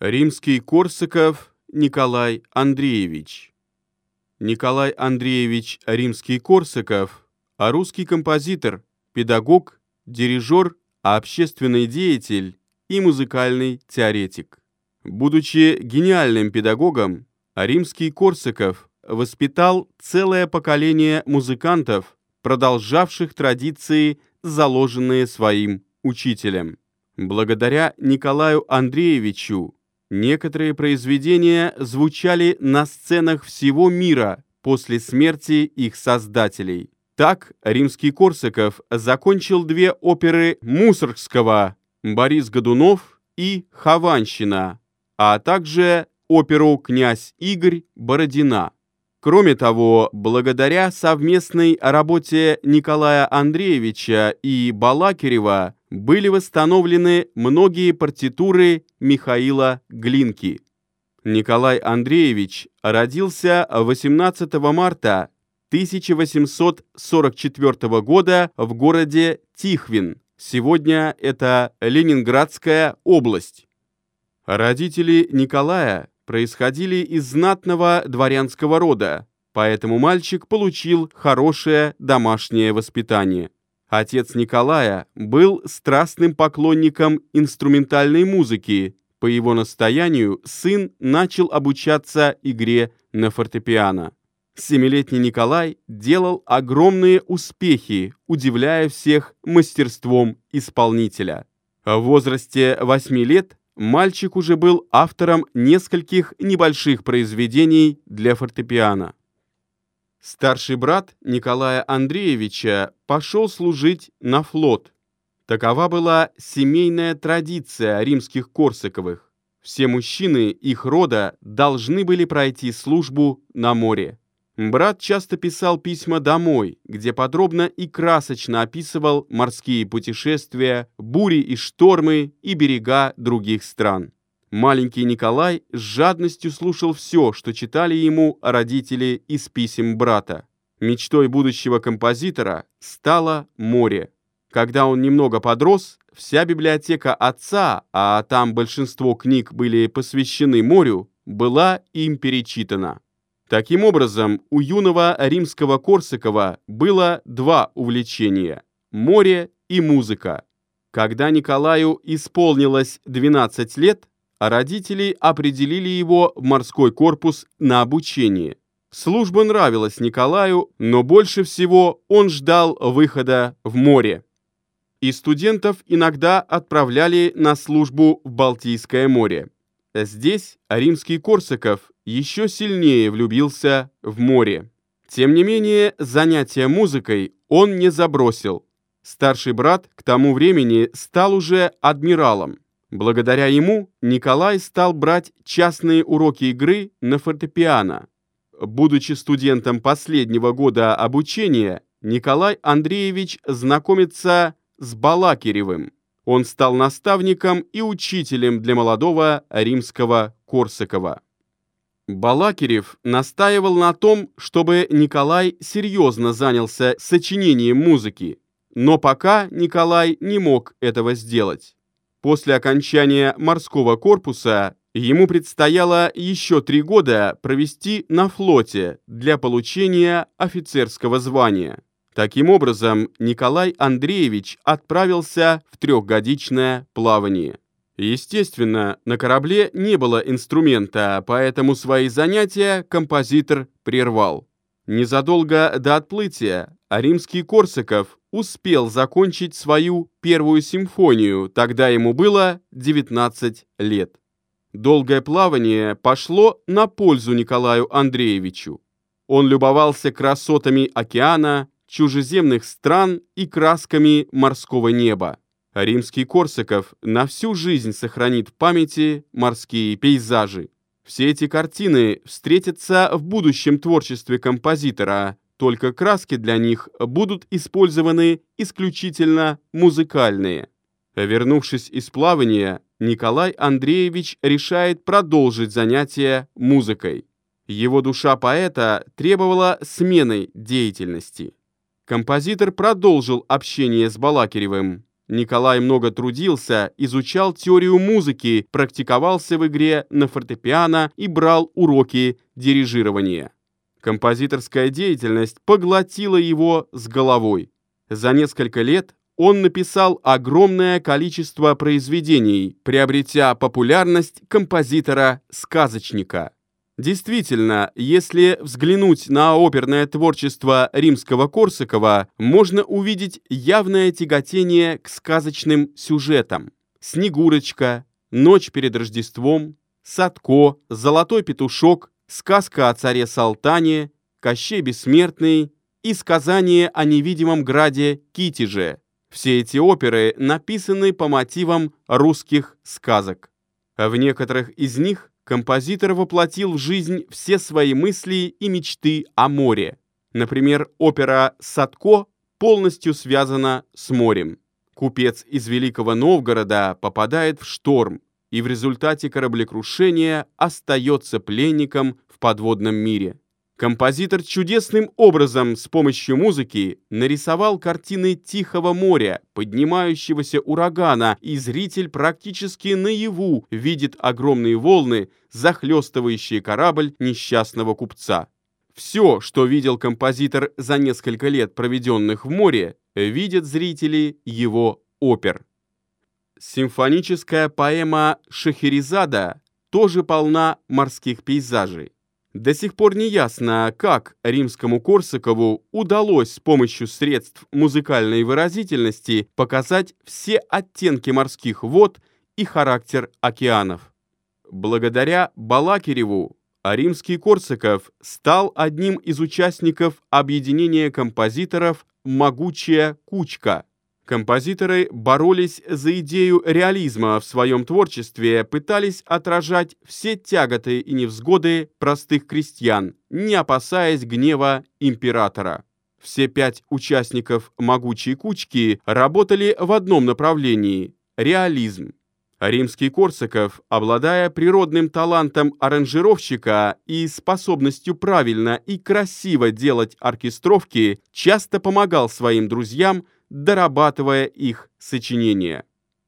Римский Корсаков Николай Андреевич Николай Андреевич Римский-Корсаков, а русский композитор, педагог, дирижер, общественный деятель и музыкальный теоретик. Будучи гениальным педагогом, Римский-Корсаков воспитал целое поколение музыкантов, продолжавших традиции, заложенные своим учителем. Благодаря Николаю Андреевичу некоторые произведения звучали на сценах всего мира после смерти их создателей. Так Римский-Корсаков закончил две оперы Мусоргского «Борис Годунов» и «Хованщина», а также оперу «Князь Игорь Бородина». Кроме того, благодаря совместной работе Николая Андреевича и Балакирева были восстановлены многие партитуры Михаила Глинки. Николай Андреевич родился 18 марта 1844 года в городе Тихвин. Сегодня это Ленинградская область. Родители Николая происходили из знатного дворянского рода, поэтому мальчик получил хорошее домашнее воспитание. Отец Николая был страстным поклонником инструментальной музыки. По его настоянию сын начал обучаться игре на фортепиано. Семилетний Николай делал огромные успехи, удивляя всех мастерством исполнителя. В возрасте 8 лет мальчик уже был автором нескольких небольших произведений для фортепиано. Старший брат Николая Андреевича пошел служить на флот. Такова была семейная традиция римских Корсаковых. Все мужчины их рода должны были пройти службу на море. Брат часто писал письма домой, где подробно и красочно описывал морские путешествия, бури и штормы и берега других стран. Маленький Николай с жадностью слушал все, что читали ему родители из писем брата. Мечтой будущего композитора стало море. Когда он немного подрос, вся библиотека отца, а там большинство книг были посвящены морю, была им перечитана. Таким образом, у юного римского Корсакова было два увлечения – море и музыка. Когда Николаю исполнилось 12 лет, родители определили его в морской корпус на обучение. Служба нравилась Николаю, но больше всего он ждал выхода в море. И студентов иногда отправляли на службу в Балтийское море. Здесь римский Корсаков еще сильнее влюбился в море. Тем не менее, занятия музыкой он не забросил. Старший брат к тому времени стал уже адмиралом. Благодаря ему Николай стал брать частные уроки игры на фортепиано. Будучи студентом последнего года обучения, Николай Андреевич знакомится с Балакиревым. Он стал наставником и учителем для молодого римского Корсакова. Балакирев настаивал на том, чтобы Николай серьезно занялся сочинением музыки, но пока Николай не мог этого сделать. После окончания морского корпуса ему предстояло еще три года провести на флоте для получения офицерского звания. Таким образом, Николай Андреевич отправился в трехгодичное плавание. Естественно, на корабле не было инструмента, поэтому свои занятия композитор прервал. Незадолго до отплытия римский Корсаков успел закончить свою первую симфонию, тогда ему было 19 лет. Долгое плавание пошло на пользу Николаю Андреевичу. Он любовался красотами океана, чужеземных стран и красками морского неба. Римский Корсаков на всю жизнь сохранит в памяти морские пейзажи. Все эти картины встретятся в будущем творчестве композитора, только краски для них будут использованы исключительно музыкальные. Вернувшись из плавания, Николай Андреевич решает продолжить занятия музыкой. Его душа поэта требовала смены деятельности. Композитор продолжил общение с Балакиревым. Николай много трудился, изучал теорию музыки, практиковался в игре на фортепиано и брал уроки дирижирования. Композиторская деятельность поглотила его с головой. За несколько лет он написал огромное количество произведений, приобретя популярность композитора-сказочника. Действительно, если взглянуть на оперное творчество римского Корсакова, можно увидеть явное тяготение к сказочным сюжетам. «Снегурочка», «Ночь перед Рождеством», «Садко», «Золотой петушок», «Сказка о царе Салтане», «Кощей бессмертный» и «Сказание о невидимом граде Китеже». Все эти оперы написаны по мотивам русских сказок. В некоторых из них композитор воплотил в жизнь все свои мысли и мечты о море. Например, опера «Садко» полностью связана с морем. Купец из Великого Новгорода попадает в шторм и в результате кораблекрушения остается пленником в подводном мире. Композитор чудесным образом с помощью музыки нарисовал картины Тихого моря, поднимающегося урагана, и зритель практически наяву видит огромные волны, захлестывающие корабль несчастного купца. Все, что видел композитор за несколько лет, проведенных в море, видят зрители его опер. Симфоническая поэма «Шахерезада» тоже полна морских пейзажей. До сих пор не ясно, как римскому Корсакову удалось с помощью средств музыкальной выразительности показать все оттенки морских вод и характер океанов. Благодаря Балакиреву римский Корсаков стал одним из участников объединения композиторов «Могучая кучка», Композиторы боролись за идею реализма в своем творчестве, пытались отражать все тяготы и невзгоды простых крестьян, не опасаясь гнева императора. Все пять участников «Могучей кучки» работали в одном направлении – реализм. Римский Корсаков, обладая природным талантом аранжировщика и способностью правильно и красиво делать оркестровки, часто помогал своим друзьям – дорабатывая их сочинения.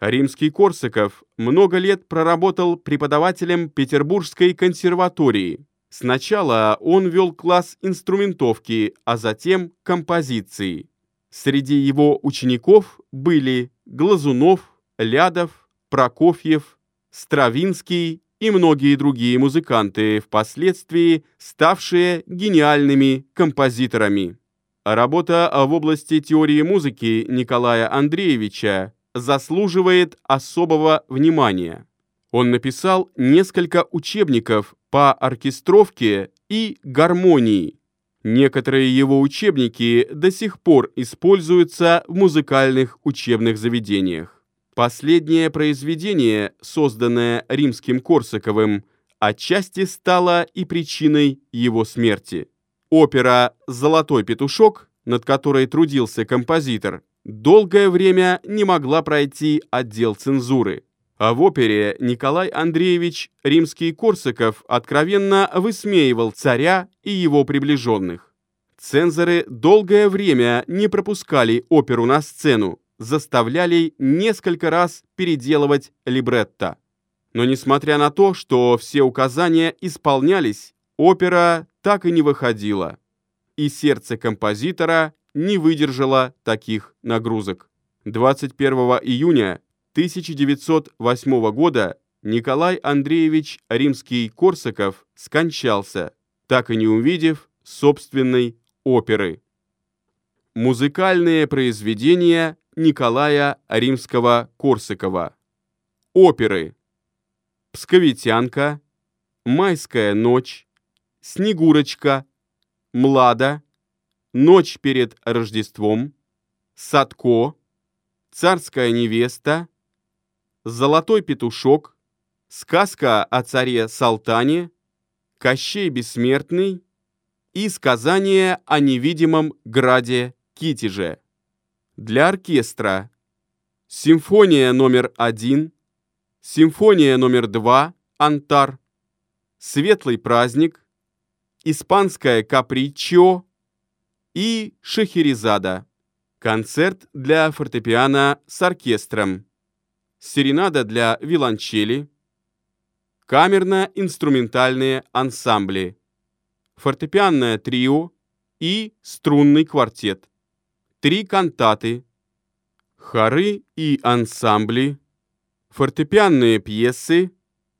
Римский Корсаков много лет проработал преподавателем Петербургской консерватории. Сначала он вел класс инструментовки, а затем композиции. Среди его учеников были Глазунов, Лядов, Прокофьев, Стравинский и многие другие музыканты, впоследствии ставшие гениальными композиторами. Работа в области теории музыки Николая Андреевича заслуживает особого внимания. Он написал несколько учебников по оркестровке и гармонии. Некоторые его учебники до сих пор используются в музыкальных учебных заведениях. Последнее произведение, созданное римским Корсаковым, отчасти стало и причиной его смерти. Опера «Золотой петушок», над которой трудился композитор, долгое время не могла пройти отдел цензуры. А в опере Николай Андреевич Римский-Корсаков откровенно высмеивал царя и его приближенных. Цензоры долгое время не пропускали оперу на сцену, заставляли несколько раз переделывать либретто. Но несмотря на то, что все указания исполнялись, опера так и не выходила, и сердце композитора не выдержало таких нагрузок. 21 июня 1908 года Николай Андреевич Римский-Корсаков скончался, так и не увидев собственной оперы. Музыкальные произведения Николая Римского-Корсакова. Оперы. Псковитянка, Майская ночь, Снегурочка, Млада, Ночь перед Рождеством, Садко, Царская невеста, Золотой петушок, Сказка о царе Салтане, Кощей бессмертный и Сказание о невидимом граде Китеже. Для оркестра. Симфония номер один, Симфония номер два, Антар, Светлый праздник, испанское капричо и шахерезада. концерт для фортепиано с оркестром, серенада для виолончели, камерно-инструментальные ансамбли, фортепианное трио и струнный квартет, три кантаты, хоры и ансамбли, фортепианные пьесы,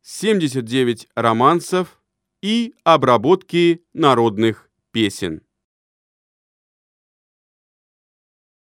79 романсов и обработки народных песен.